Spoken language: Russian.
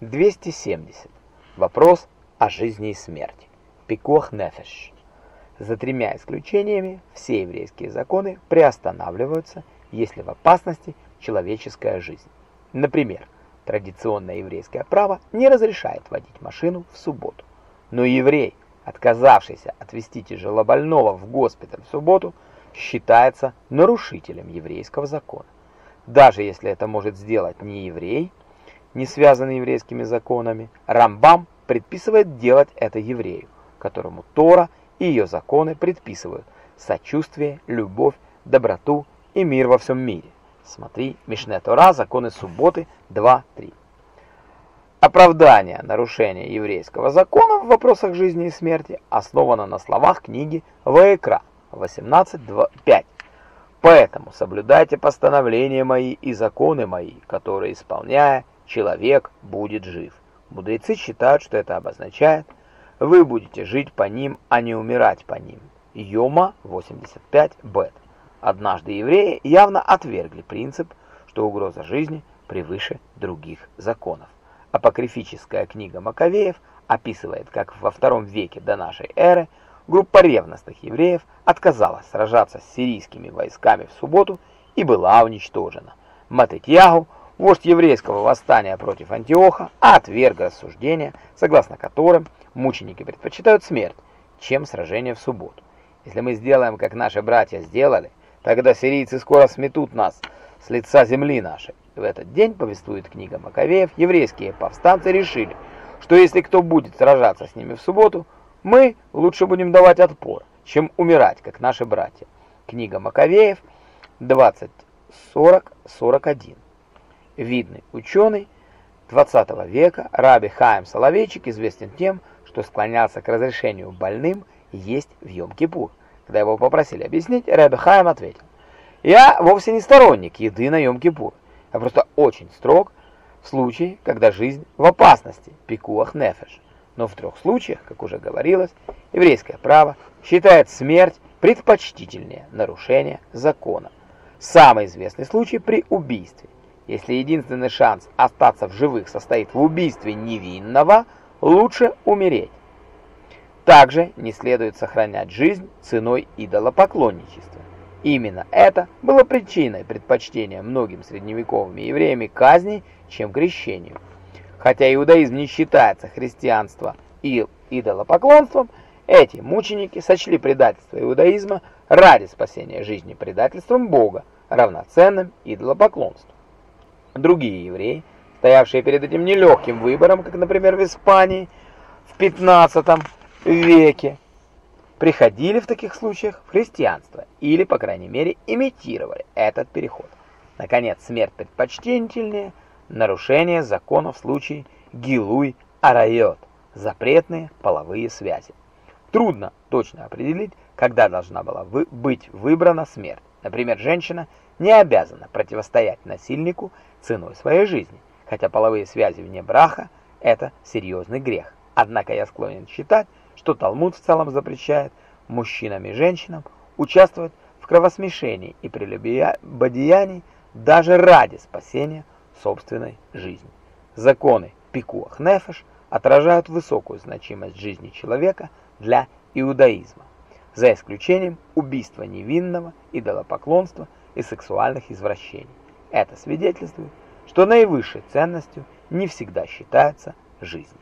270. Вопрос о жизни и смерти. Пикох нефеш. За тремя исключениями все еврейские законы приостанавливаются, если в опасности человеческая жизнь. Например, традиционное еврейское право не разрешает водить машину в субботу. Но еврей, отказавшийся отвезти тяжелобольного в госпиталь в субботу, считается нарушителем еврейского закона. Даже если это может сделать не еврей, не связанный еврейскими законами, Рамбам предписывает делать это еврею, которому Тора и ее законы предписывают сочувствие, любовь, доброту и мир во всем мире. Смотри, Мишне Тора, законы субботы 2.3. Оправдание нарушения еврейского закона в вопросах жизни и смерти основано на словах книги Ваекра 18.5. Поэтому соблюдайте постановления мои и законы мои, которые, исполняя, человек будет жив. Мудрецы считают, что это обозначает, вы будете жить по ним, а не умирать по ним. Йома 85 бет. Однажды евреи явно отвергли принцип, что угроза жизни превыше других законов. Апокрифическая книга Маковеев описывает, как во втором веке до нашей эры группа ревностных евреев отказалась сражаться с сирийскими войсками в субботу и была уничтожена. Матетьягу вождь еврейского восстания против Антиоха, отверг рассуждения, согласно которым мученики предпочитают смерть, чем сражение в субботу. Если мы сделаем, как наши братья сделали, тогда сирийцы скоро сметут нас с лица земли нашей. В этот день, повествует книга Маковеев, еврейские повстанцы решили, что если кто будет сражаться с ними в субботу, мы лучше будем давать отпор, чем умирать, как наши братья. Книга Маковеев 20.40.41 видный ученый 20 века Раби Хаим Соловейчик известен тем, что склонялся к разрешению больным есть в Йом-Кипур. Когда его попросили объяснить, Раби Хаим ответил, «Я вовсе не сторонник еды на Йом-Кипур. Я просто очень строг в случае, когда жизнь в опасности, пикуах нефеш. Но в трех случаях, как уже говорилось, еврейское право считает смерть предпочтительнее нарушения закона. Самый известный случай при убийстве. Если единственный шанс остаться в живых состоит в убийстве невинного, лучше умереть. Также не следует сохранять жизнь ценой идолопоклонничества. Именно это было причиной предпочтения многим средневековыми евреями казни, чем крещению. Хотя иудаизм не считается христианство и идолопоклонством, эти мученики сочли предательство иудаизма ради спасения жизни предательством Бога, равноценным идолопоклонству. Другие евреи, стоявшие перед этим нелегким выбором, как, например, в Испании в 15 веке, приходили в таких случаях в христианство или, по крайней мере, имитировали этот переход. Наконец, смерть предпочтительнее нарушение закона в случае гилуй арайот, запретные половые связи. Трудно точно определить, когда должна была вы быть выбрана смерть. Например, женщина не обязана противостоять насильнику ценой своей жизни, хотя половые связи вне брака – это серьезный грех. Однако я склонен считать, что Талмуд в целом запрещает мужчинам и женщинам участвовать в кровосмешении и прелюбодеянии даже ради спасения собственной жизни. Законы Пикуах Нефеш отражают высокую значимость жизни человека для иудаизма, за исключением убийства невинного, идолопоклонства и сексуальных извращений. Это свидетельствует, что наивысшей ценностью не всегда считается жизнь.